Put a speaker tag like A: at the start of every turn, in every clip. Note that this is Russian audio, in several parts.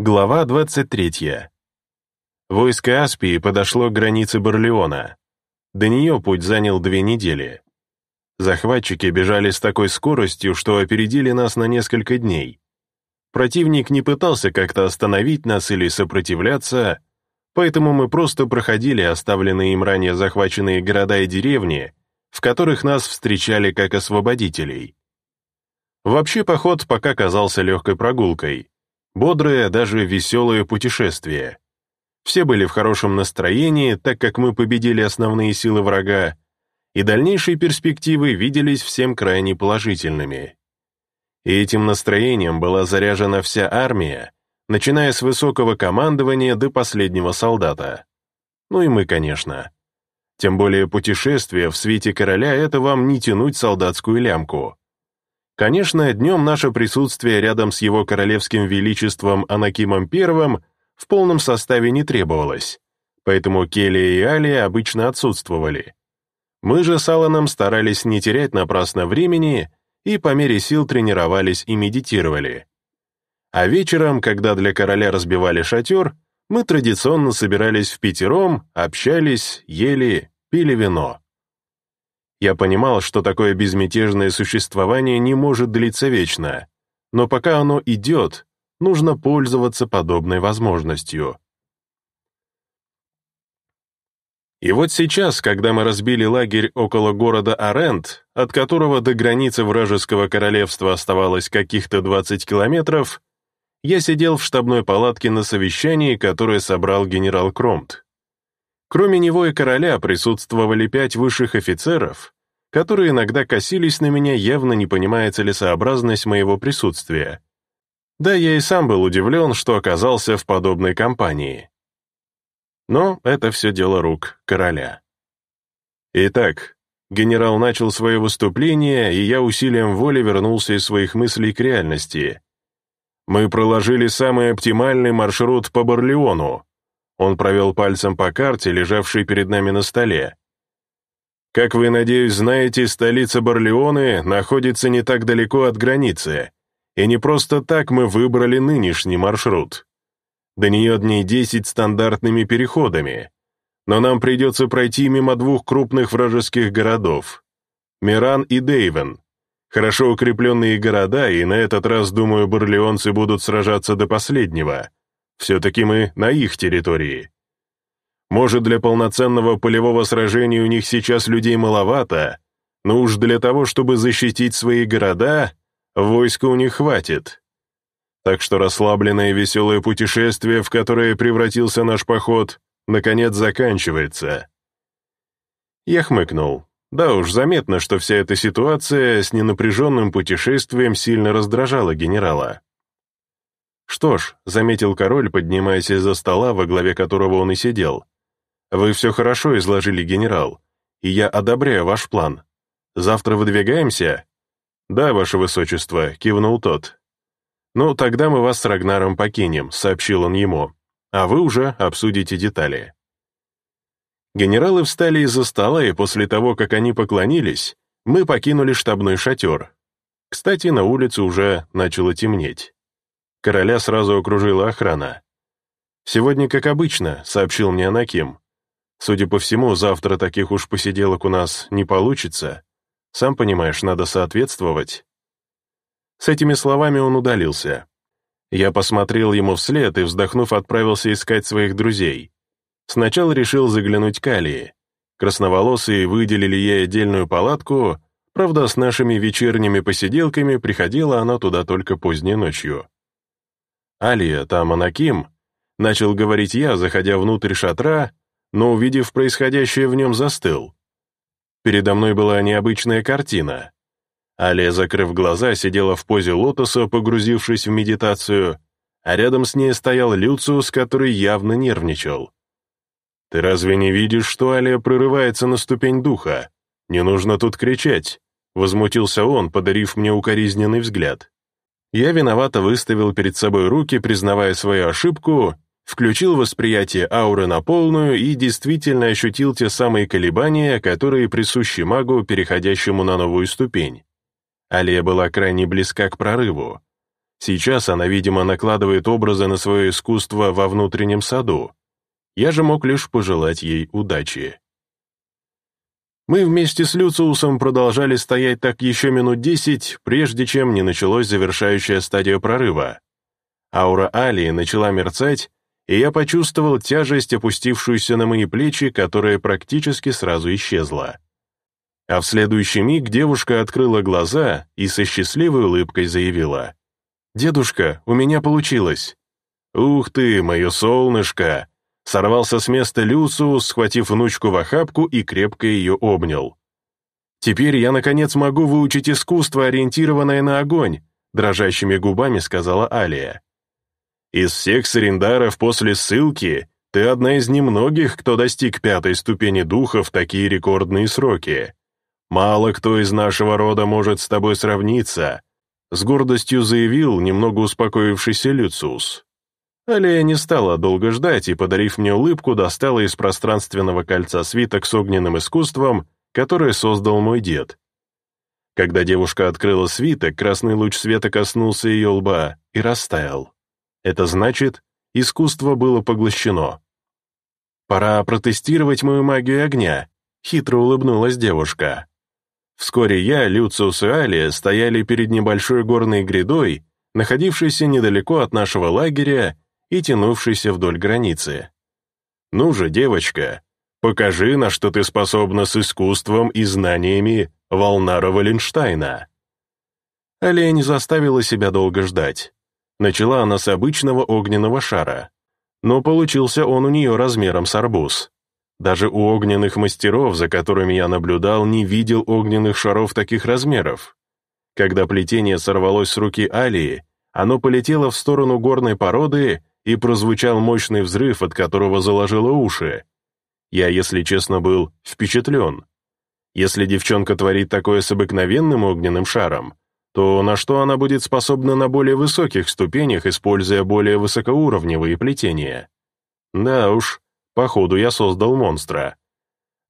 A: Глава 23. Войско Аспии подошло к границе Барлеона. До нее путь занял две недели. Захватчики бежали с такой скоростью, что опередили нас на несколько дней. Противник не пытался как-то остановить нас или сопротивляться, поэтому мы просто проходили оставленные им ранее захваченные города и деревни, в которых нас встречали как освободителей. Вообще поход пока казался легкой прогулкой. Бодрое, даже веселое путешествие. Все были в хорошем настроении, так как мы победили основные силы врага, и дальнейшие перспективы виделись всем крайне положительными. И этим настроением была заряжена вся армия, начиная с высокого командования до последнего солдата. Ну и мы, конечно. Тем более путешествие в свете короля — это вам не тянуть солдатскую лямку. Конечно, днем наше присутствие рядом с его королевским величеством Анакимом I в полном составе не требовалось, поэтому Келия и Алия обычно отсутствовали. Мы же с Алланом старались не терять напрасно времени и по мере сил тренировались и медитировали. А вечером, когда для короля разбивали шатер, мы традиционно собирались в пятером, общались, ели, пили вино. Я понимал, что такое безмятежное существование не может длиться вечно, но пока оно идет, нужно пользоваться подобной возможностью. И вот сейчас, когда мы разбили лагерь около города Арент, от которого до границы вражеского королевства оставалось каких-то 20 километров, я сидел в штабной палатке на совещании, которое собрал генерал Кромт. Кроме него и короля присутствовали пять высших офицеров, которые иногда косились на меня, явно не понимая целесообразность моего присутствия. Да, я и сам был удивлен, что оказался в подобной компании. Но это все дело рук короля. Итак, генерал начал свое выступление, и я усилием воли вернулся из своих мыслей к реальности. Мы проложили самый оптимальный маршрут по Барлеону, он провел пальцем по карте, лежавшей перед нами на столе. Как вы, надеюсь, знаете, столица Барлеоны находится не так далеко от границы, и не просто так мы выбрали нынешний маршрут. До нее дней 10 стандартными переходами, но нам придется пройти мимо двух крупных вражеских городов — Миран и Дейвен. Хорошо укрепленные города, и на этот раз, думаю, барлеонцы будут сражаться до последнего — все-таки мы на их территории. Может, для полноценного полевого сражения у них сейчас людей маловато, но уж для того, чтобы защитить свои города, войска у них хватит. Так что расслабленное веселое путешествие, в которое превратился наш поход, наконец заканчивается. Я хмыкнул. Да уж, заметно, что вся эта ситуация с ненапряженным путешествием сильно раздражала генерала. «Что ж», — заметил король, поднимаясь из-за стола, во главе которого он и сидел, «вы все хорошо изложили, генерал, и я одобряю ваш план. Завтра выдвигаемся?» «Да, ваше высочество», — кивнул тот. «Ну, тогда мы вас с Рагнаром покинем», — сообщил он ему, «а вы уже обсудите детали». Генералы встали из-за стола, и после того, как они поклонились, мы покинули штабной шатер. Кстати, на улице уже начало темнеть. Короля сразу окружила охрана. «Сегодня как обычно», — сообщил мне Анаким. «Судя по всему, завтра таких уж посиделок у нас не получится. Сам понимаешь, надо соответствовать». С этими словами он удалился. Я посмотрел ему вслед и, вздохнув, отправился искать своих друзей. Сначала решил заглянуть к Алии. Красноволосые выделили ей отдельную палатку, правда, с нашими вечерними посиделками приходила она туда только поздней ночью. «Алия, там Анаким», — начал говорить я, заходя внутрь шатра, но, увидев происходящее в нем, застыл. Передо мной была необычная картина. Алия, закрыв глаза, сидела в позе лотоса, погрузившись в медитацию, а рядом с ней стоял Люциус, который явно нервничал. «Ты разве не видишь, что Алия прорывается на ступень духа? Не нужно тут кричать», — возмутился он, подарив мне укоризненный взгляд. Я виновато выставил перед собой руки, признавая свою ошибку, включил восприятие ауры на полную и действительно ощутил те самые колебания, которые присущи магу, переходящему на новую ступень. Алия была крайне близка к прорыву. Сейчас она, видимо, накладывает образы на свое искусство во внутреннем саду. Я же мог лишь пожелать ей удачи. Мы вместе с Люциусом продолжали стоять так еще минут десять, прежде чем не началась завершающая стадия прорыва. Аура Алии начала мерцать, и я почувствовал тяжесть, опустившуюся на мои плечи, которая практически сразу исчезла. А в следующий миг девушка открыла глаза и со счастливой улыбкой заявила. «Дедушка, у меня получилось!» «Ух ты, мое солнышко!» Сорвался с места Люциус, схватив внучку в охапку и крепко ее обнял. «Теперь я, наконец, могу выучить искусство, ориентированное на огонь», дрожащими губами сказала Алия. «Из всех сарендаров после ссылки ты одна из немногих, кто достиг пятой ступени духа в такие рекордные сроки. Мало кто из нашего рода может с тобой сравниться», с гордостью заявил немного успокоившийся Люциус. Алия не стала долго ждать и, подарив мне улыбку, достала из пространственного кольца свиток с огненным искусством, которое создал мой дед. Когда девушка открыла свиток, красный луч света коснулся ее лба и растаял. Это значит, искусство было поглощено. «Пора протестировать мою магию огня», — хитро улыбнулась девушка. Вскоре я, Люциус и Алия стояли перед небольшой горной грядой, находившейся недалеко от нашего лагеря и тянувшейся вдоль границы. «Ну же, девочка, покажи, на что ты способна с искусством и знаниями Волнара Валенштайна». Алия не заставила себя долго ждать. Начала она с обычного огненного шара, но получился он у нее размером с арбуз. Даже у огненных мастеров, за которыми я наблюдал, не видел огненных шаров таких размеров. Когда плетение сорвалось с руки Алии, оно полетело в сторону горной породы и прозвучал мощный взрыв, от которого заложило уши. Я, если честно, был впечатлен. Если девчонка творит такое с обыкновенным огненным шаром, то на что она будет способна на более высоких ступенях, используя более высокоуровневые плетения? Да уж, Походу, я создал монстра.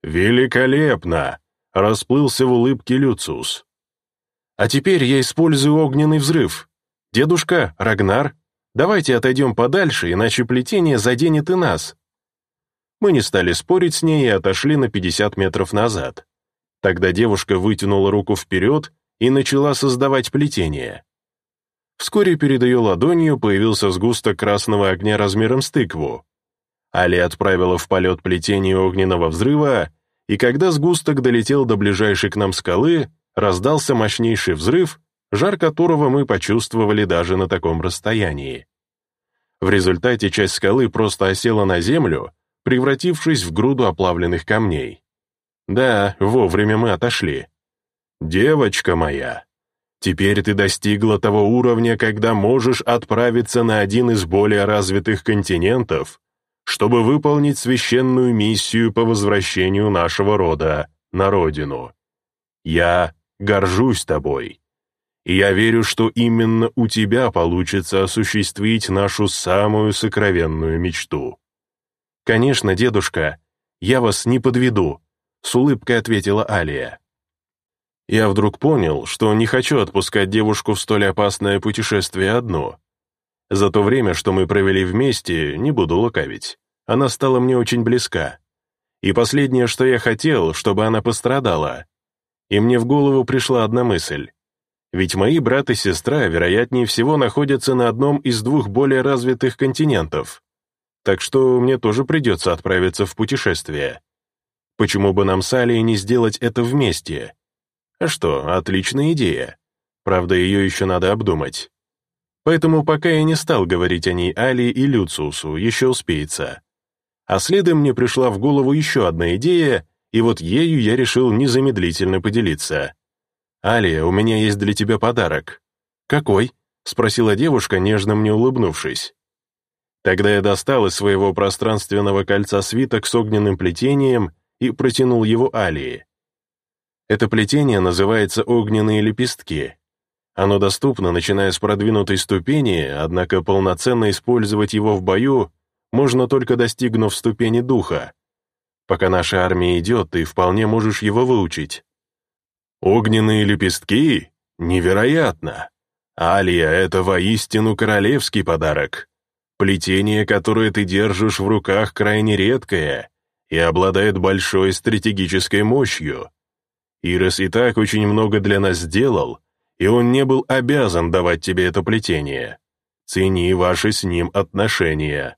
A: «Великолепно!» — расплылся в улыбке Люциус. «А теперь я использую огненный взрыв. Дедушка, Рагнар, давайте отойдем подальше, иначе плетение заденет и нас». Мы не стали спорить с ней и отошли на 50 метров назад. Тогда девушка вытянула руку вперед и начала создавать плетение. Вскоре перед ее ладонью появился сгусток красного огня размером с тыкву. Али отправила в полет плетение огненного взрыва, и когда сгусток долетел до ближайшей к нам скалы, раздался мощнейший взрыв, жар которого мы почувствовали даже на таком расстоянии. В результате часть скалы просто осела на землю, превратившись в груду оплавленных камней. Да, вовремя мы отошли. «Девочка моя, теперь ты достигла того уровня, когда можешь отправиться на один из более развитых континентов чтобы выполнить священную миссию по возвращению нашего рода на родину. Я горжусь тобой. Я верю, что именно у тебя получится осуществить нашу самую сокровенную мечту. Конечно, дедушка, я вас не подведу, с улыбкой ответила Алия. Я вдруг понял, что не хочу отпускать девушку в столь опасное путешествие одну. За то время, что мы провели вместе, не буду лукавить. Она стала мне очень близка. И последнее, что я хотел, чтобы она пострадала. И мне в голову пришла одна мысль. Ведь мои брат и сестра, вероятнее всего, находятся на одном из двух более развитых континентов. Так что мне тоже придется отправиться в путешествие. Почему бы нам с Алией не сделать это вместе? А что, отличная идея. Правда, ее еще надо обдумать. Поэтому пока я не стал говорить о ней Али и Люциусу, еще успеется. А следом мне пришла в голову еще одна идея, и вот ею я решил незамедлительно поделиться. «Алия, у меня есть для тебя подарок». «Какой?» — спросила девушка, нежно мне улыбнувшись. Тогда я достал из своего пространственного кольца свиток с огненным плетением и протянул его Алии. Это плетение называется «Огненные лепестки», оно доступно, начиная с продвинутой ступени, однако полноценно использовать его в бою можно только достигнув ступени духа. Пока наша армия идет, ты вполне можешь его выучить. Огненные лепестки? Невероятно! «Алия, это воистину королевский подарок. Плетение, которое ты держишь в руках, крайне редкое и обладает большой стратегической мощью. Ирос и так очень много для нас сделал, и он не был обязан давать тебе это плетение. Цени ваши с ним отношения».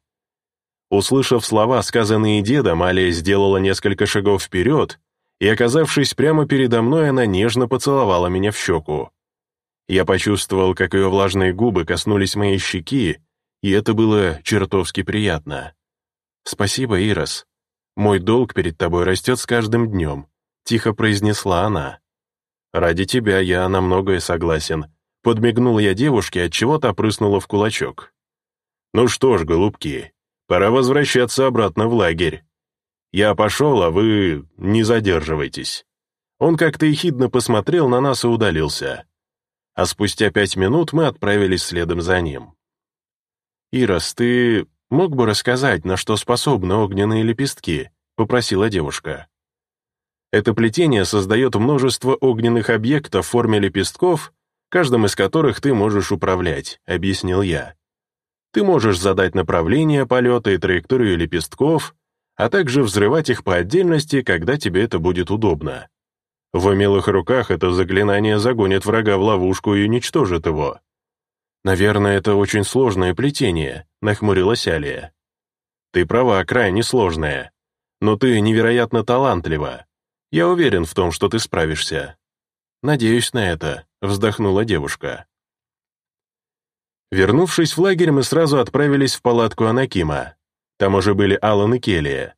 A: Услышав слова, сказанные дедом, Алия сделала несколько шагов вперед, и, оказавшись прямо передо мной, она нежно поцеловала меня в щеку. Я почувствовал, как ее влажные губы коснулись моей щеки, и это было чертовски приятно. «Спасибо, Ирос. Мой долг перед тобой растет с каждым днем», — тихо произнесла она. «Ради тебя я на многое согласен», — подмигнул я девушке, от чего то прыснула в кулачок. «Ну что ж, голубки, Пора возвращаться обратно в лагерь. Я пошел, а вы не задерживайтесь». Он как-то ехидно посмотрел на нас и удалился. А спустя пять минут мы отправились следом за ним. «Ирос, ты мог бы рассказать, на что способны огненные лепестки?» — попросила девушка. Это плетение создает множество огненных объектов в форме лепестков, каждым из которых ты можешь управлять, объяснил я. Ты можешь задать направление полета и траекторию лепестков, а также взрывать их по отдельности, когда тебе это будет удобно. В умелых руках это заклинание загонит врага в ловушку и уничтожит его. «Наверное, это очень сложное плетение», — нахмурилась Алия. «Ты права, крайне сложное. Но ты невероятно талантлива. Я уверен в том, что ты справишься». «Надеюсь на это», — вздохнула девушка. Вернувшись в лагерь, мы сразу отправились в палатку Анакима. Там уже были Алан и Келия.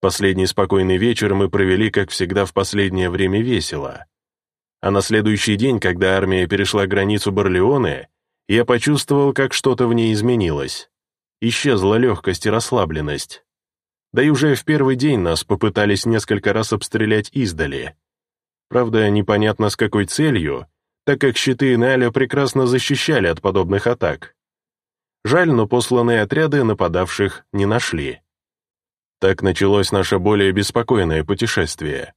A: Последний спокойный вечер мы провели, как всегда, в последнее время весело. А на следующий день, когда армия перешла границу Барлеоне, я почувствовал, как что-то в ней изменилось. Исчезла легкость и расслабленность. Да и уже в первый день нас попытались несколько раз обстрелять издали. Правда, непонятно с какой целью, так как щиты Наля прекрасно защищали от подобных атак. Жаль, но посланные отряды нападавших не нашли. Так началось наше более беспокойное путешествие.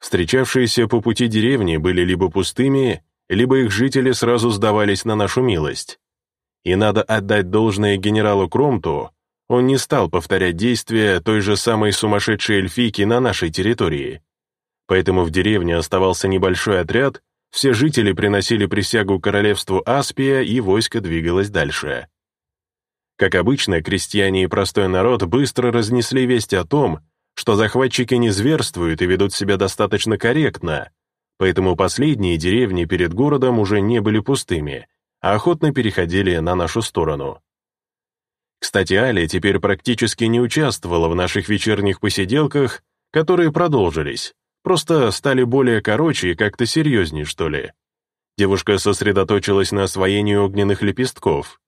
A: Встречавшиеся по пути деревни были либо пустыми, либо их жители сразу сдавались на нашу милость. И надо отдать должное генералу Кромту, он не стал повторять действия той же самой сумасшедшей эльфийки на нашей территории. Поэтому в деревне оставался небольшой отряд, все жители приносили присягу королевству Аспия, и войско двигалось дальше. Как обычно, крестьяне и простой народ быстро разнесли весть о том, что захватчики не зверствуют и ведут себя достаточно корректно, поэтому последние деревни перед городом уже не были пустыми, а охотно переходили на нашу сторону. Кстати, Али теперь практически не участвовала в наших вечерних посиделках, которые продолжились, Просто стали более короче и как-то серьезнее, что ли. Девушка сосредоточилась на освоении огненных лепестков.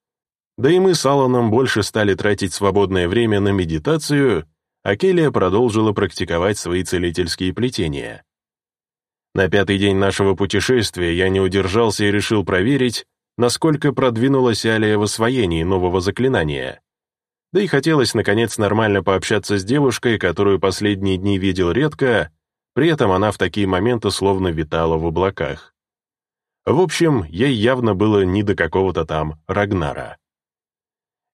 A: Да и мы с Алланом больше стали тратить свободное время на медитацию, а Келия продолжила практиковать свои целительские плетения. На пятый день нашего путешествия я не удержался и решил проверить, насколько продвинулась Алия в освоении нового заклинания. Да и хотелось, наконец, нормально пообщаться с девушкой, которую последние дни видел редко, при этом она в такие моменты словно витала в облаках. В общем, ей явно было не до какого-то там Рагнара.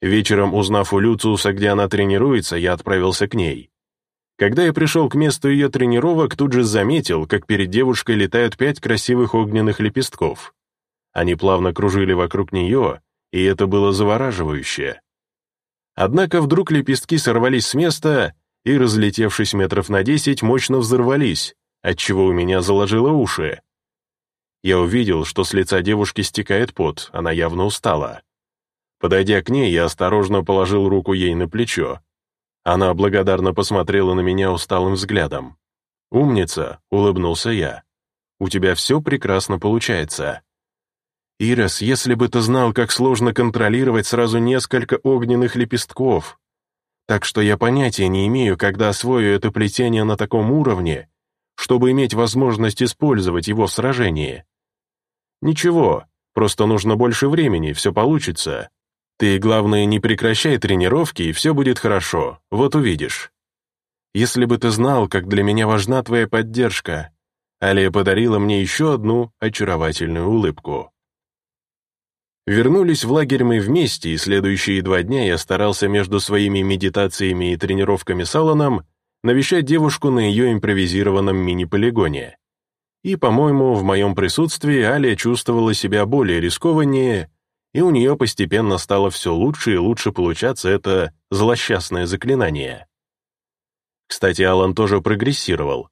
A: Вечером, узнав у Люциуса, где она тренируется, я отправился к ней. Когда я пришел к месту ее тренировок, тут же заметил, как перед девушкой летают пять красивых огненных лепестков. Они плавно кружили вокруг нее, и это было завораживающе. Однако вдруг лепестки сорвались с места, и, разлетевшись метров на десять, мощно взорвались, отчего у меня заложило уши. Я увидел, что с лица девушки стекает пот, она явно устала. Подойдя к ней, я осторожно положил руку ей на плечо. Она благодарно посмотрела на меня усталым взглядом. «Умница», — улыбнулся я. «У тебя все прекрасно получается». «Ирос, если бы ты знал, как сложно контролировать сразу несколько огненных лепестков», так что я понятия не имею, когда освою это плетение на таком уровне, чтобы иметь возможность использовать его в сражении. Ничего, просто нужно больше времени, все получится. Ты, главное, не прекращай тренировки, и все будет хорошо, вот увидишь. Если бы ты знал, как для меня важна твоя поддержка. Алия подарила мне еще одну очаровательную улыбку. Вернулись в лагерь мы вместе, и следующие два дня я старался между своими медитациями и тренировками с Алланом навещать девушку на ее импровизированном мини-полигоне. И, по-моему, в моем присутствии Аля чувствовала себя более рискованнее, и у нее постепенно стало все лучше и лучше получаться это злосчастное заклинание. Кстати, Алан тоже прогрессировал.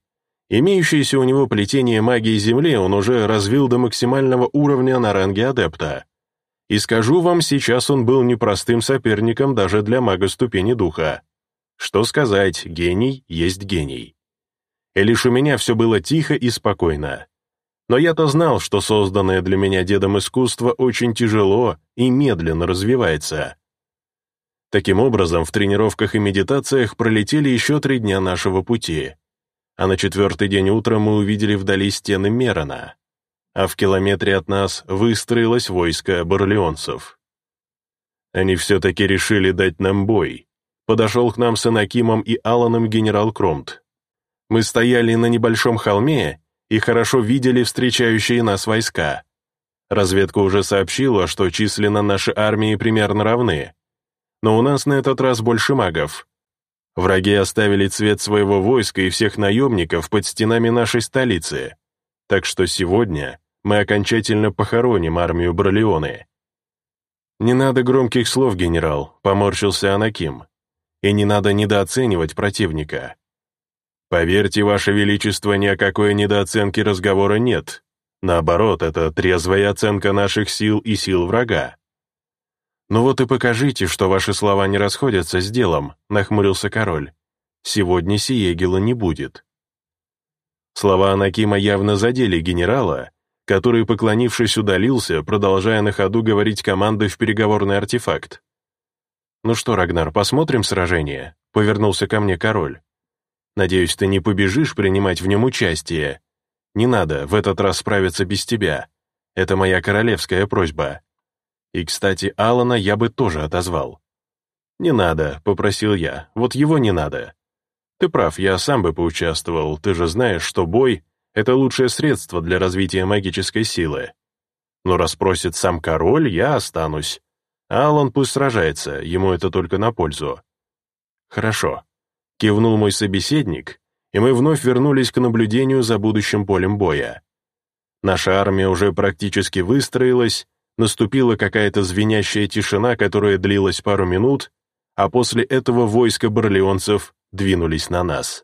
A: Имеющееся у него плетение магии Земли он уже развил до максимального уровня на ранге адепта. И скажу вам, сейчас он был непростым соперником даже для мага ступени духа. Что сказать, гений есть гений. И лишь у меня все было тихо и спокойно. Но я-то знал, что созданное для меня дедом искусство очень тяжело и медленно развивается. Таким образом, в тренировках и медитациях пролетели еще три дня нашего пути. А на четвертый день утром мы увидели вдали стены Мерона. А в километре от нас выстроилось войско барлеонцев. Они все-таки решили дать нам бой. Подошел к нам с Анакимом и Аланом генерал Кромт. Мы стояли на небольшом холме и хорошо видели встречающие нас войска. Разведка уже сообщила, что численно наши армии примерно равны. Но у нас на этот раз больше магов. Враги оставили цвет своего войска и всех наемников под стенами нашей столицы. Так что сегодня мы окончательно похороним армию Бролеоны. «Не надо громких слов, генерал», — поморщился Анаким. «И не надо недооценивать противника. Поверьте, Ваше Величество, ни о какой недооценке разговора нет. Наоборот, это трезвая оценка наших сил и сил врага. «Ну вот и покажите, что ваши слова не расходятся с делом», — нахмурился король. «Сегодня Сиегела не будет». Слова Анакима явно задели генерала, который, поклонившись, удалился, продолжая на ходу говорить команды в переговорный артефакт. «Ну что, Рагнар, посмотрим сражение?» — повернулся ко мне король. Надеюсь, ты не побежишь принимать в нем участие. Не надо в этот раз справиться без тебя. Это моя королевская просьба. И, кстати, Алана я бы тоже отозвал. «Не надо», — попросил я, — «вот его не надо». «Ты прав, я сам бы поучаствовал, ты же знаешь, что бой — это лучшее средство для развития магической силы. Но раз просит сам король, я останусь. Алан пусть сражается, ему это только на пользу». «Хорошо», Кивнул мой собеседник, и мы вновь вернулись к наблюдению за будущим полем боя. Наша армия уже практически выстроилась, наступила какая-то звенящая тишина, которая длилась пару минут, а после этого войска барлеонцев двинулись на нас.